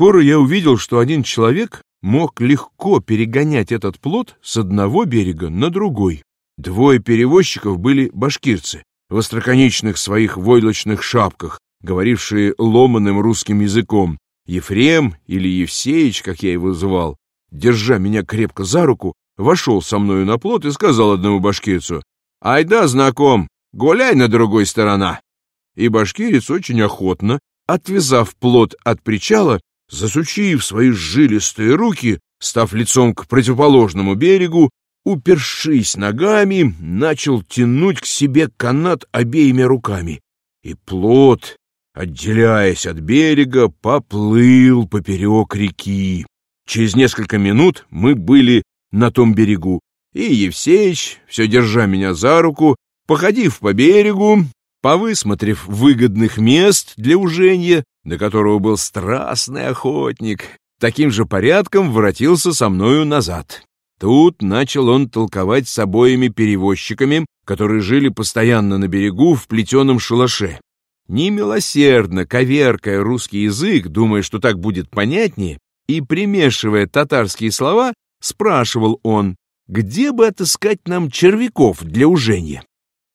Скоро я увидел, что один человек мог легко перегонять этот плот с одного берега на другой. Двое перевозчиков были башкирцы, в остроконечных своих войлочных шапках, говорившие ломаным русским языком. Ефрем или Евсеич, как я его звал, держа меня крепко за руку, вошел со мною на плот и сказал одному башкирцу, «Айда, знаком, гуляй на другой сторона». И башкирец очень охотно, отвязав плот от причала, засучив свои жилистые руки, став лицом к противоположному берегу, упершись ногами, начал тянуть к себе канат обеими руками. И плот, отделяясь от берега, поплыл поперек реки. Через несколько минут мы были на том берегу, и Евсеич, все держа меня за руку, походив по берегу, повысмотрев выгодных мест для ужения, до которого был страстный охотник, таким же порядком воротился со мною назад. Тут начал он толковать с обоими перевозчиками, которые жили постоянно на берегу в плетеном шалаше. Немилосердно, коверкая русский язык, думая, что так будет понятнее, и примешивая татарские слова, спрашивал он, где бы отыскать нам червяков для ужения.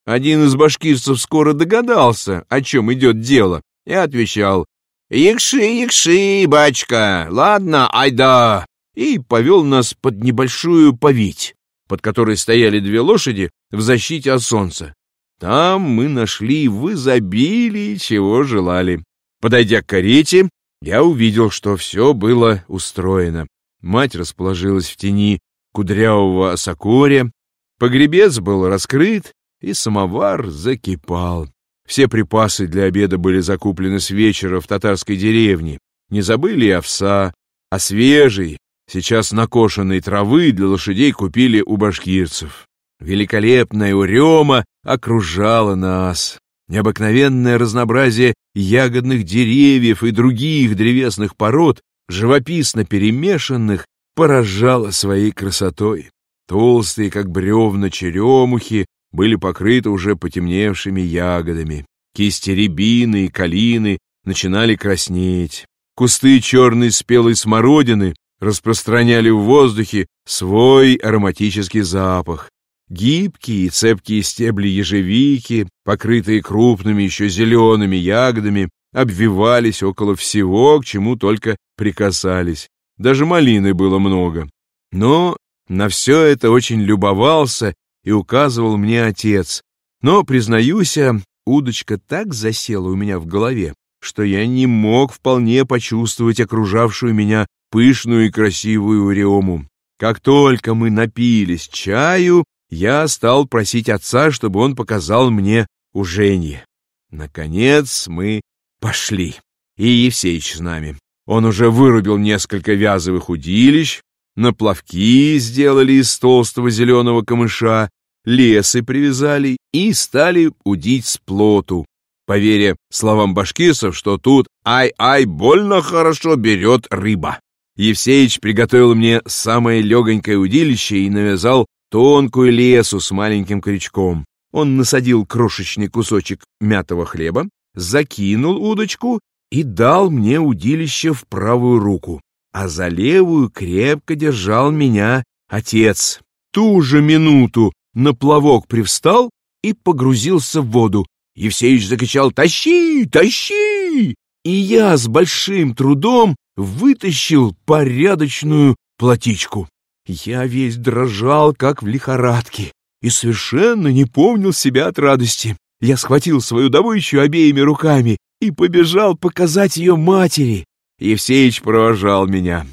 Один из башкирцев скоро догадался, о чем идет дело, и отвечал «Якши, якши, бачка, ладно, айда!» и повел нас под небольшую повить, под которой стояли две лошади в защите от солнца. Там мы нашли в изобилии, чего желали. Подойдя к карете, я увидел, что все было устроено. Мать расположилась в тени кудрявого осокоря, погребец был раскрыт, и самовар закипал. Все припасы для обеда были закуплены с вечера в татарской деревне. Не забыли и овса, а свежий, сейчас накошенной травы для лошадей купили у башкирцев. Великолепная урема окружала нас. Необыкновенное разнообразие ягодных деревьев и других древесных пород, живописно перемешанных, поражало своей красотой. Толстые, как бревна черемухи, были покрыты уже потемневшими ягодами. Кисти рябины и калины начинали краснеть. Кусты черной спелой смородины распространяли в воздухе свой ароматический запах. Гибкие и цепкие стебли ежевики, покрытые крупными еще зелеными ягодами, обвивались около всего, к чему только прикасались. Даже малины было много. Но на все это очень любовался и указывал мне отец. Но, признаюсь, удочка так засела у меня в голове, что я не мог вполне почувствовать окружавшую меня пышную и красивую урему. Как только мы напились чаю, я стал просить отца, чтобы он показал мне уженье. Наконец мы пошли, и Евсеич с нами. Он уже вырубил несколько вязовых удилищ, на плавки сделали из толстого зеленого камыша, лесы привязали и стали удить с плоту, поверя словам башкирцев, что тут «ай-ай, больно хорошо берет рыба». Евсеич приготовил мне самое легонькое удилище и навязал тонкую лесу с маленьким крючком. Он насадил крошечный кусочек мятого хлеба, закинул удочку и дал мне удилище в правую руку, а за левую крепко держал меня отец. Ту же минуту на плавок привстал и погрузился в воду. Евсеич закричал «Тащи! Тащи!» И я с большим трудом вытащил порядочную платичку. Я весь дрожал, как в лихорадке, и совершенно не помнил себя от радости. Я схватил свою добычу обеими руками и побежал показать ее матери. Евсеич провожал меня.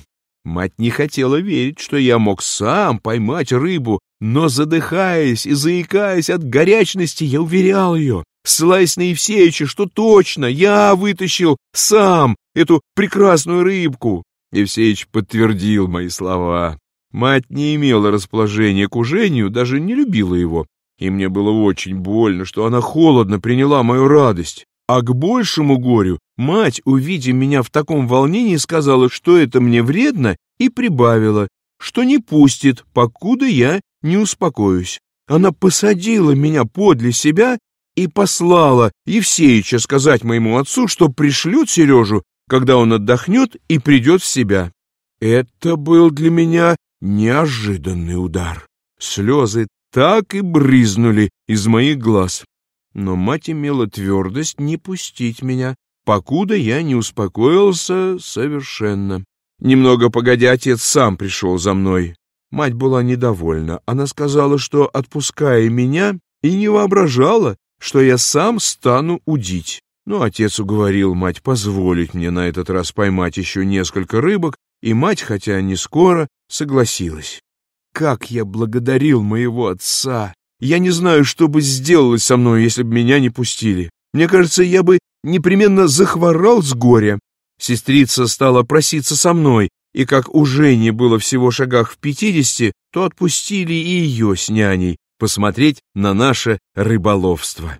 Мать не хотела верить, что я мог сам поймать рыбу, но, задыхаясь и заикаясь от горячности, я уверял ее, ссылаясь на Евсеича, что точно я вытащил сам эту прекрасную рыбку. Евсеич подтвердил мои слова. Мать не имела расположения к ужению, даже не любила его, и мне было очень больно, что она холодно приняла мою радость. А к большему горю мать, увидев меня в таком волнении, сказала, что это мне вредно, и прибавила, что не пустит, покуда я не успокоюсь. Она посадила меня подле себя и послала Евсеича сказать моему отцу, что пришлют Сережу когда он отдохнет и придет в себя. Это был для меня неожиданный удар. Слезы так и брызнули из моих глаз. Но мать имела твердость не пустить меня, покуда я не успокоился совершенно. Немного погодя, отец сам пришел за мной. Мать была недовольна. Она сказала, что, отпуская меня, и не воображала, что я сам стану удить. Но отец уговорил мать позволить мне на этот раз поймать еще несколько рыбок, и мать, хотя не скоро, согласилась. Как я благодарил моего отца! Я не знаю, что бы сделалось со мной, если бы меня не пустили. Мне кажется, я бы непременно захворал с горя. Сестрица стала проситься со мной, и как у Жени было всего шагах в пятидесяти, то отпустили и ее с няней посмотреть на наше рыболовство.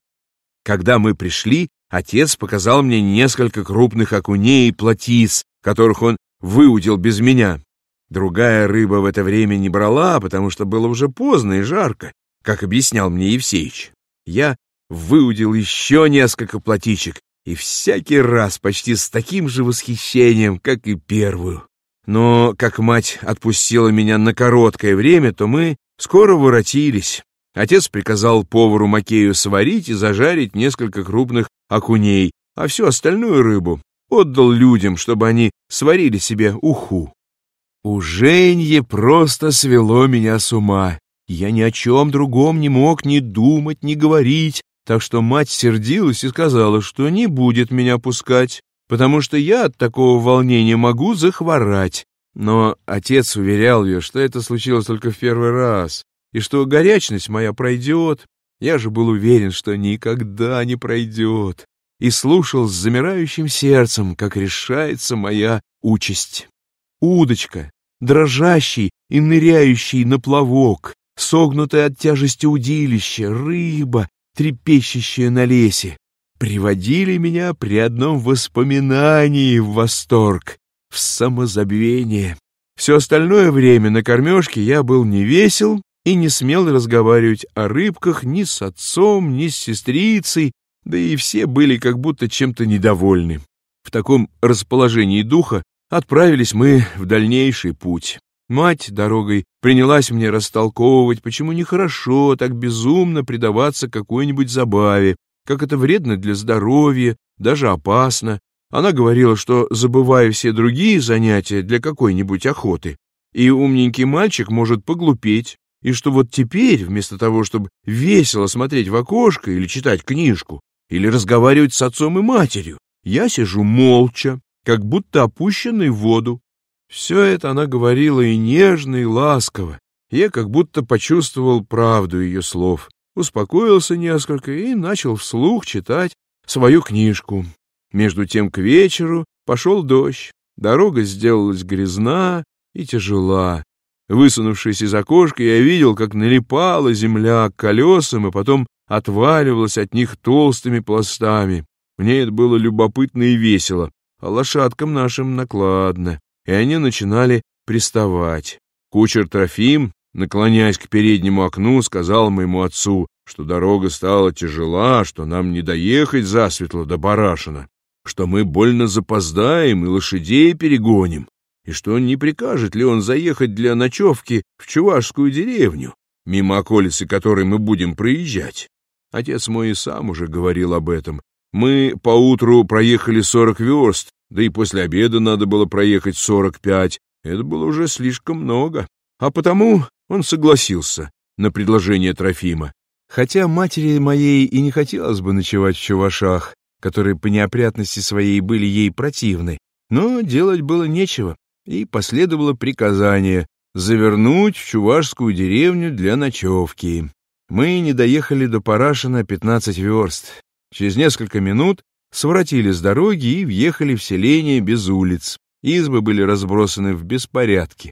Когда мы пришли, отец показал мне несколько крупных окуней и плотиц, которых он выудил без меня. Другая рыба в это время не брала, потому что было уже поздно и жарко, как объяснял мне Евсеич. Я выудил еще несколько плотичек, и всякий раз почти с таким же восхищением, как и первую. Но, как мать отпустила меня на короткое время, то мы скоро воротились. Отец приказал повару Макею сварить и зажарить несколько крупных окуней, а всю остальную рыбу отдал людям, чтобы они сварили себе уху. У Женье просто свело меня с ума. Я ни о чем другом не мог ни думать, ни говорить, так что мать сердилась и сказала, что не будет меня пускать, потому что я от такого волнения могу захворать. Но отец уверял ее, что это случилось только в первый раз, и что горячность моя пройдет. Я же был уверен, что никогда не пройдет, и слушал с замирающим сердцем, как решается моя участь. Удочка, дрожащий и ныряющий на плавок, согнутое от тяжести удилище, рыба, трепещущая на лесе, приводили меня при одном воспоминании в восторг, в самозабвение. Все остальное время на кормежке я был не весел и не смел разговаривать о рыбках ни с отцом, ни с сестрицей, да и все были как будто чем-то недовольны. В таком расположении духа отправились мы в дальнейший путь. Мать дорогой принялась мне растолковывать, почему нехорошо так безумно предаваться какой-нибудь забаве, как это вредно для здоровья, даже опасно. Она говорила, что, забывая все другие занятия для какой-нибудь охоты, и умненький мальчик может поглупеть, и что вот теперь, вместо того, чтобы весело смотреть в окошко или читать книжку, или разговаривать с отцом и матерью, я сижу молча, как будто опущенный в воду. Все это она говорила и нежно, и ласково. Я как будто почувствовал правду ее слов, успокоился несколько и начал вслух читать свою книжку. Между тем к вечеру пошел дождь, дорога сделалась грязна и тяжела. Высунувшись из окошка, я видел, как налипала земля к колесам и потом отваливалась от них толстыми пластами. Мне это было любопытно и весело, а лошадкам нашим накладно, и они начинали приставать. Кучер Трофим, наклоняясь к переднему окну, сказал моему отцу, что дорога стала тяжела, что нам не доехать засветло до Барашина, что мы больно запоздаем и лошадей перегоним, и что не прикажет ли он заехать для ночевки в Чувашскую деревню, мимо околицы которой мы будем проезжать. Отец мой и сам уже говорил об этом. Мы поутру проехали сорок верст, да и после обеда надо было проехать сорок пять. Это было уже слишком много. А потому он согласился на предложение Трофима. Хотя матери моей и не хотелось бы ночевать в Чувашах, которые по неопрятности своей были ей противны, но делать было нечего и последовало приказание завернуть в чувашскую деревню для ночевки. Мы не доехали до Парашина 15 верст. Через несколько минут своротили с дороги и въехали в селение без улиц. Избы были разбросаны в беспорядке.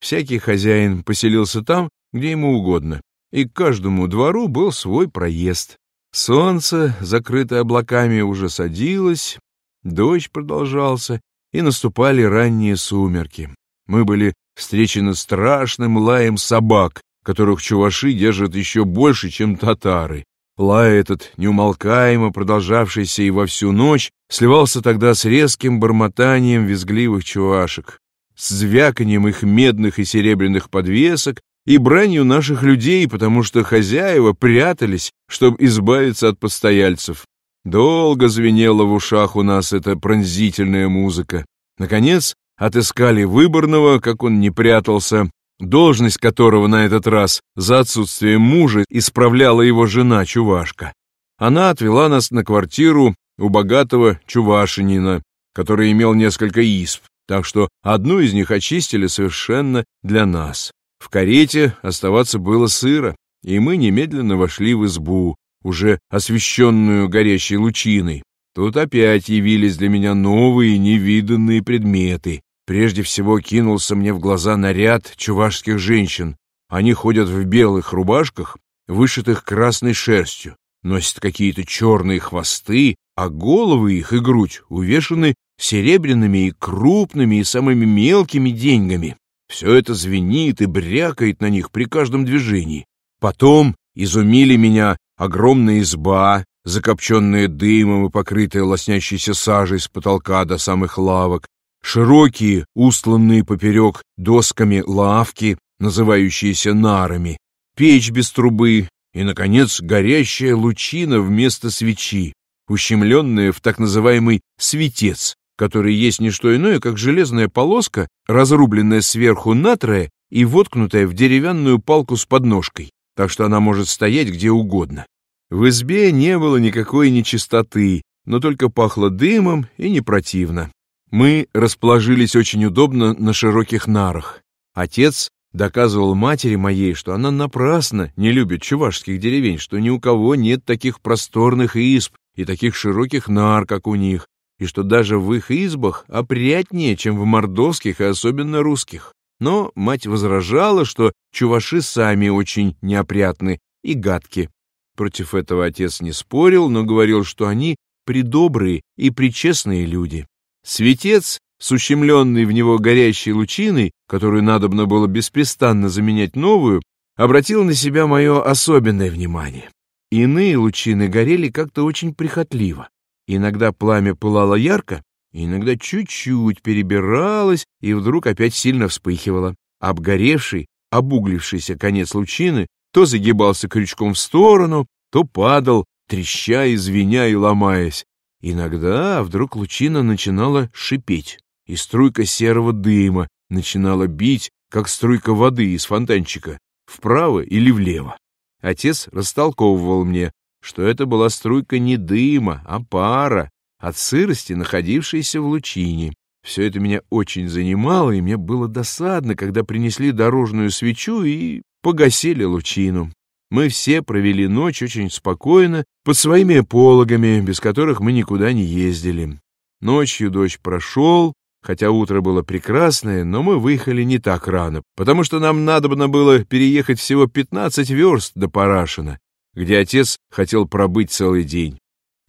Всякий хозяин поселился там, где ему угодно, и к каждому двору был свой проезд. Солнце, закрытое облаками, уже садилось, дождь продолжался, и наступали ранние сумерки. Мы были встречены страшным лаем собак, которых чуваши держат еще больше, чем татары. Лай этот, неумолкаемо продолжавшийся и во всю ночь, сливался тогда с резким бормотанием визгливых чувашек, с звяканием их медных и серебряных подвесок и бранью наших людей, потому что хозяева прятались, чтобы избавиться от постояльцев. Долго звенела в ушах у нас эта пронзительная музыка. Наконец, отыскали выборного, как он не прятался, должность которого на этот раз за отсутствием мужа исправляла его жена Чувашка. Она отвела нас на квартиру у богатого Чувашинина, который имел несколько исп, так что одну из них очистили совершенно для нас. В карете оставаться было сыро, и мы немедленно вошли в избу, уже освещенную горящей лучиной. Тут опять явились для меня новые невиданные предметы. Прежде всего кинулся мне в глаза наряд чувашских женщин. Они ходят в белых рубашках, вышитых красной шерстью, носят какие-то черные хвосты, а головы их и грудь увешаны серебряными и крупными и самыми мелкими деньгами. Все это звенит и брякает на них при каждом движении. Потом изумили меня огромная изба, закопченная дымом и покрытая лоснящейся сажей с потолка до самых лавок, широкие, устланные поперек досками лавки, называющиеся нарами, печь без трубы и, наконец, горящая лучина вместо свечи, ущемленная в так называемый светец, который есть не что иное, как железная полоска, разрубленная сверху натрое и воткнутая в деревянную палку с подножкой, так что она может стоять где угодно. В избе не было никакой нечистоты, но только пахло дымом и не противно. Мы расположились очень удобно на широких нарах. Отец доказывал матери моей, что она напрасно не любит чувашских деревень, что ни у кого нет таких просторных изб и таких широких нар, как у них, и что даже в их избах опрятнее, чем в мордовских и особенно русских. Но мать возражала, что чуваши сами очень неопрятны и гадки. Против этого отец не спорил, но говорил, что они придобрые и причестные люди. Светец, с ущемленной в него горящей лучиной, которую надобно было беспрестанно заменять новую, обратил на себя мое особенное внимание. Иные лучины горели как-то очень прихотливо. Иногда пламя пылало ярко, иногда чуть-чуть перебиралось и вдруг опять сильно вспыхивало. Обгоревший, обуглившийся конец лучины то загибался крючком в сторону, то падал, треща и звеня и ломаясь. Иногда вдруг лучина начинала шипеть, и струйка серого дыма начинала бить, как струйка воды из фонтанчика, вправо или влево. Отец растолковывал мне, что это была струйка не дыма, а пара, от сырости, находившейся в лучине. Все это меня очень занимало, и мне было досадно, когда принесли дорожную свечу и погасили лучину. Мы все провели ночь очень спокойно, под своими пологами, без которых мы никуда не ездили. Ночью дождь прошел, хотя утро было прекрасное, но мы выехали не так рано, потому что нам надобно было переехать всего 15 верст до Парашина, где отец хотел пробыть целый день.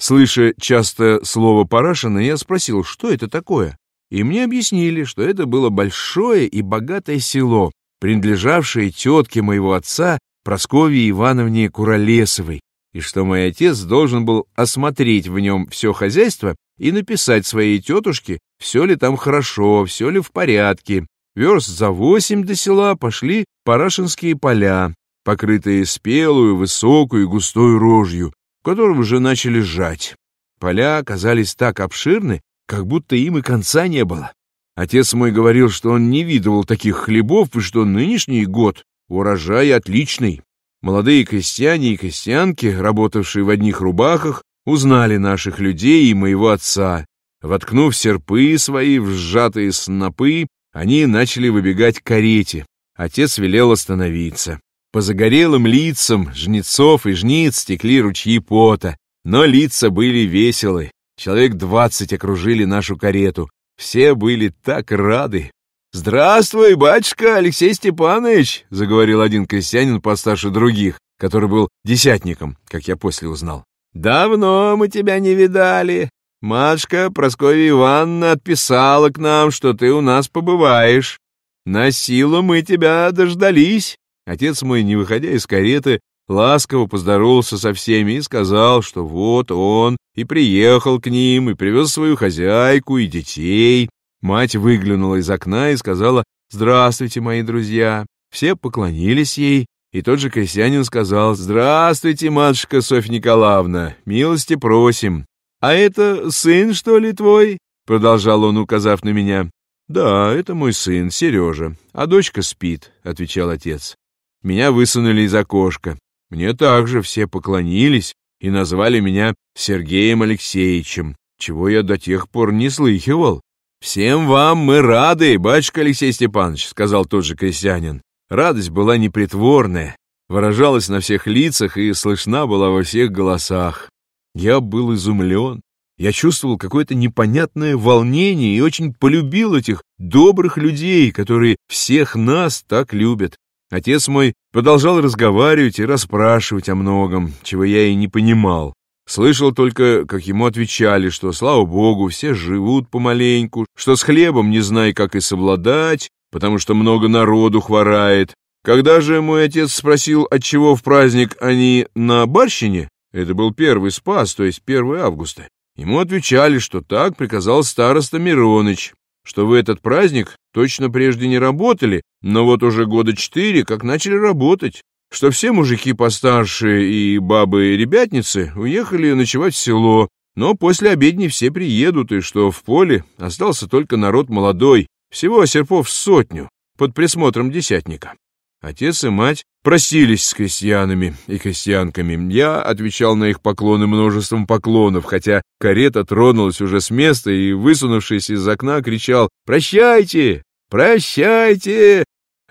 Слыша часто слово «Парашина», я спросил, что это такое, и мне объяснили, что это было большое и богатое село, принадлежавшее тетке моего отца Прасковье Ивановне Куролесовой, и что мой отец должен был осмотреть в нем все хозяйство и написать своей тетушке, все ли там хорошо, все ли в порядке. Верст за восемь до села пошли парашинские поля, покрытые спелую, высокую и густой рожью, в котором уже начали сжать. Поля оказались так обширны, как будто им и конца не было. Отец мой говорил, что он не видывал таких хлебов и что нынешний год Урожай отличный. Молодые крестьяне и крестьянки, работавшие в одних рубахах, узнали наших людей и моего отца. Воткнув серпы свои в сжатые снопы, они начали выбегать к карете. Отец велел остановиться. По загорелым лицам жнецов и жниц текли ручьи пота, но лица были веселы. Человек двадцать окружили нашу карету. Все были так рады. «Здравствуй, батюшка Алексей Степанович!» — заговорил один крестьянин постарше других, который был десятником, как я после узнал. «Давно мы тебя не видали. Матушка Прасковья Ивановна отписала к нам, что ты у нас побываешь. На силу мы тебя дождались». Отец мой, не выходя из кареты, ласково поздоровался со всеми и сказал, что вот он и приехал к ним, и привез свою хозяйку и детей. Мать выглянула из окна и сказала «Здравствуйте, мои друзья». Все поклонились ей, и тот же крестьянин сказал «Здравствуйте, матушка Софья Николаевна, милости просим». «А это сын, что ли, твой?» — продолжал он, указав на меня. «Да, это мой сын, Сережа, а дочка спит», — отвечал отец. Меня высунули из окошка. Мне также все поклонились и назвали меня Сергеем Алексеевичем, чего я до тех пор не слыхивал. «Всем вам мы рады, батюшка Алексей Степанович», — сказал тот же крестьянин. Радость была непритворная, выражалась на всех лицах и слышна была во всех голосах. Я был изумлен. Я чувствовал какое-то непонятное волнение и очень полюбил этих добрых людей, которые всех нас так любят. Отец мой продолжал разговаривать и расспрашивать о многом, чего я и не понимал. Слышал только, как ему отвечали, что, слава богу, все живут помаленьку, что с хлебом не знай, как и совладать, потому что много народу хворает. Когда же мой отец спросил, отчего в праздник они на барщине, это был первый спас, то есть 1 августа, ему отвечали, что так приказал староста Мироныч, что в этот праздник точно прежде не работали, но вот уже года четыре как начали работать, что все мужики постарше и бабы-ребятницы уехали ночевать в село, но после обедни все приедут, и что в поле остался только народ молодой, всего серпов сотню, под присмотром десятника. Отец и мать простились с крестьянами и крестьянками. Я отвечал на их поклоны множеством поклонов, хотя карета тронулась уже с места и, высунувшись из окна, кричал «Прощайте! Прощайте!»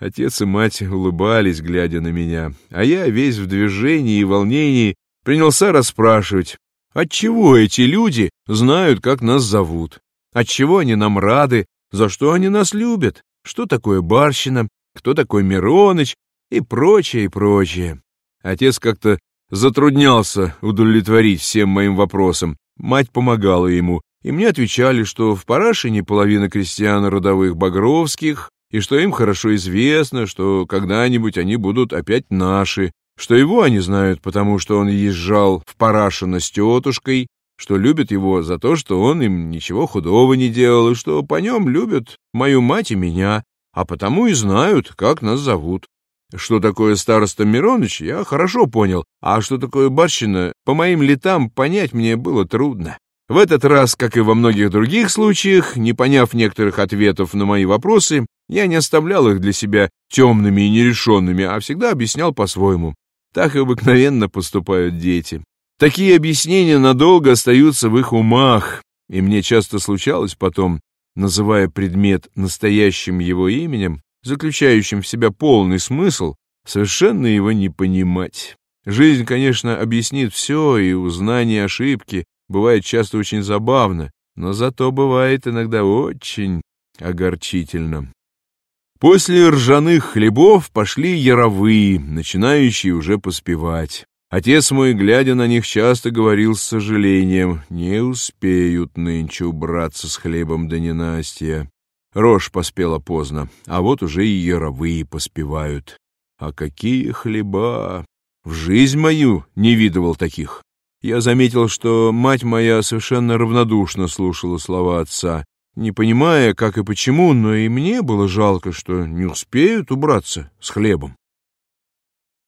Отец и мать улыбались, глядя на меня, а я, весь в движении и волнении, принялся расспрашивать, отчего эти люди знают, как нас зовут, отчего они нам рады, за что они нас любят, что такое барщина, кто такой Мироныч и прочее, и прочее. Отец как-то затруднялся удовлетворить всем моим вопросам. Мать помогала ему, и мне отвечали, что в Парашине половина крестьян родовых Багровских, и что им хорошо известно, что когда-нибудь они будут опять наши, что его они знают, потому что он езжал в Парашино с тетушкой, что любят его за то, что он им ничего худого не делал, и что по нем любят мою мать и меня, а потому и знают, как нас зовут. Что такое староста Мироныч, я хорошо понял, а что такое барщина, по моим летам понять мне было трудно. В этот раз, как и во многих других случаях, не поняв некоторых ответов на мои вопросы, я не оставлял их для себя темными и нерешенными, а всегда объяснял по-своему. Так обыкновенно поступают дети. Такие объяснения надолго остаются в их умах, и мне часто случалось потом, называя предмет настоящим его именем, заключающим в себя полный смысл, совершенно его не понимать. Жизнь, конечно, объяснит все, и узнание ошибки бывает часто очень забавно, но зато бывает иногда очень огорчительно. После ржаных хлебов пошли яровые, начинающие уже поспевать. Отец мой, глядя на них, часто говорил с сожалением, не успеют нынче убраться с хлебом до ненастья. Рожь поспела поздно, а вот уже и яровые поспевают. А какие хлеба! В жизнь мою не видывал таких. Я заметил, что мать моя совершенно равнодушно слушала слова отца, не понимая, как и почему, но и мне было жалко, что не успеют убраться с хлебом.